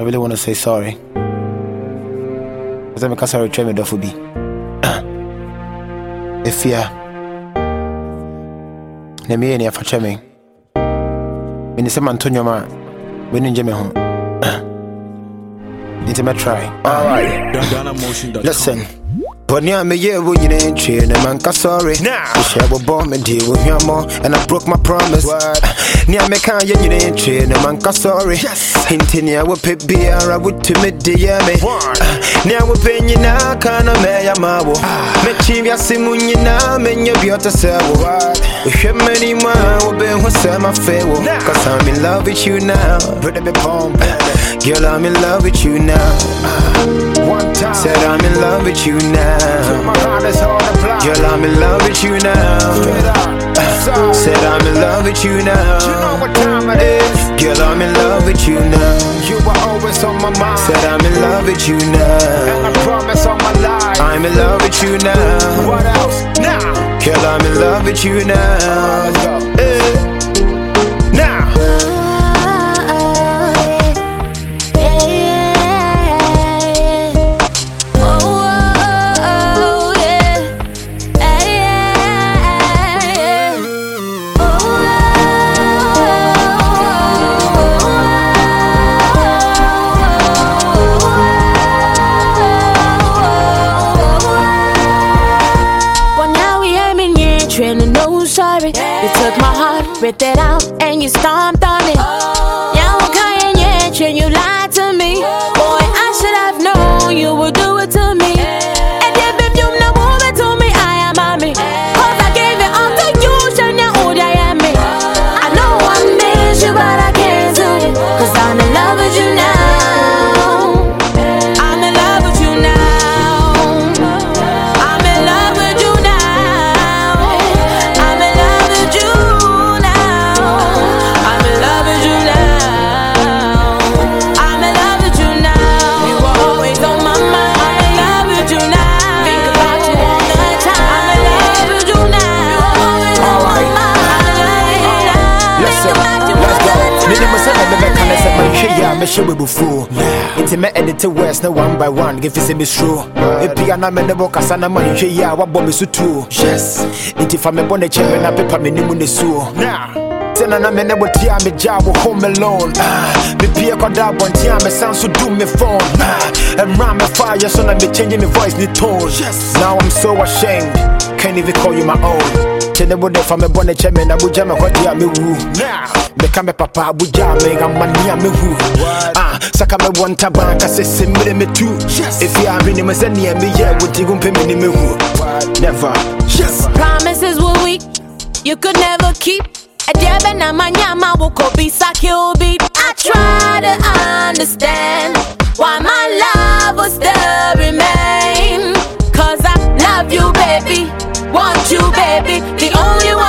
I really want to say sorry. Because I'm a sorry, try me do for be. If ya, na me any afa cheme. Me ni se man tonyo ma, we ni me ho. To try. All right. DanaMotion.com. Listen. Bɔne a meyɛ wɔ nyina ntwie ne manka sɔre mehyɛ bɔbɔ mede wɔ hwammɔ and I broke my promise. Ne a meka yɛ nyina ntwie ne manka sɔre nti nea wopɛ biara wotumi de yɛ me? Nea wopɛ nyinaa ka na mɛyɛ ma wo. Mɛkyi wiase mu nyinaa menyɛ bi ɔte sɛ wo. Wohwɛ m'anim a wobɛhu sɛ mafɛ wo. Cause I'm in love with you now. Girl, I'm in love with you now. One time. Said I'm in love with you now. Girl, I'm in love with you now. Said I'm in love with you now. Girl, I'm in love with you now. You were always on my mind. Said I'm in love with you now. And. I promise on my life. I'm in love with you now. What else? Now. Girl, I'm in love with you now. Ripped it out, and you stomped on it. Now me hwe we before. Nti me edit words na one by one give say me stro. Epia na me ne bo kasa na man hwe ya wa bo me so. Yes. Nti fa me bo na che me na pepa me nimu ne suo. Now. Tena na me ne bo tia me ja wo home alone. Ah, me pia kwada bon tia me sound so do me phone. Ah, and ram me fire so na me changing me voice ni tone. Yes. Now I'm so ashamed. Can't even call you my own. Tene bo de fa me bo na me na buja me hodi a me wu. Now. meka me papa abuja me amani a mehu ah saka me wonta banka se se mere me tu if you are me me se ne me ye wuti gumpe me ni mehu never yes Promises were weak, you could never keep. Ejebe na manyama woko bisa kill beat. I try to understand why my love will still remain. Cause I love you, baby. Want you, baby. Only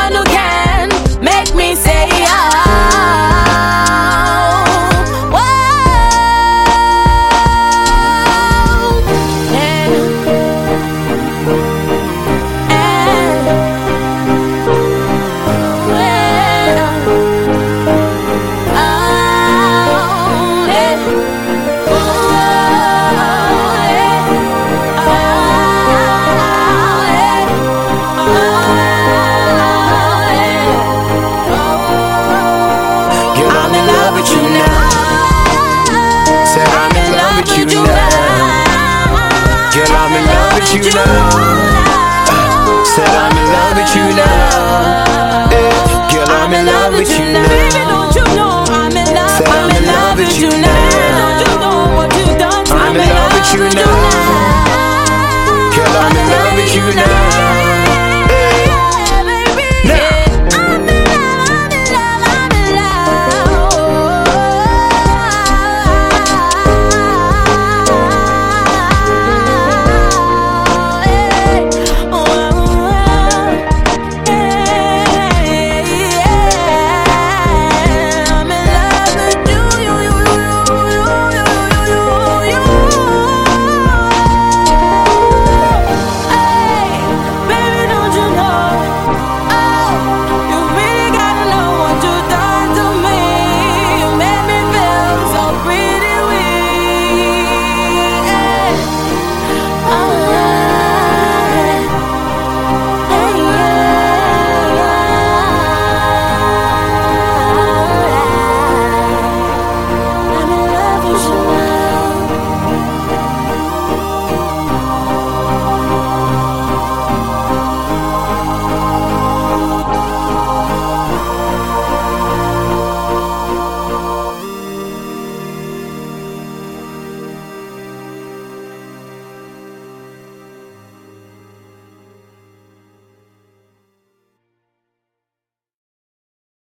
with you now. Said I'm in love with you now. Yeah. Girl, I'm in love with you now. Baby, don't you know I'm in love? I'm in love with you now. Don't you know what you done? I'm in love with you now. Girl, I'm in love with you now.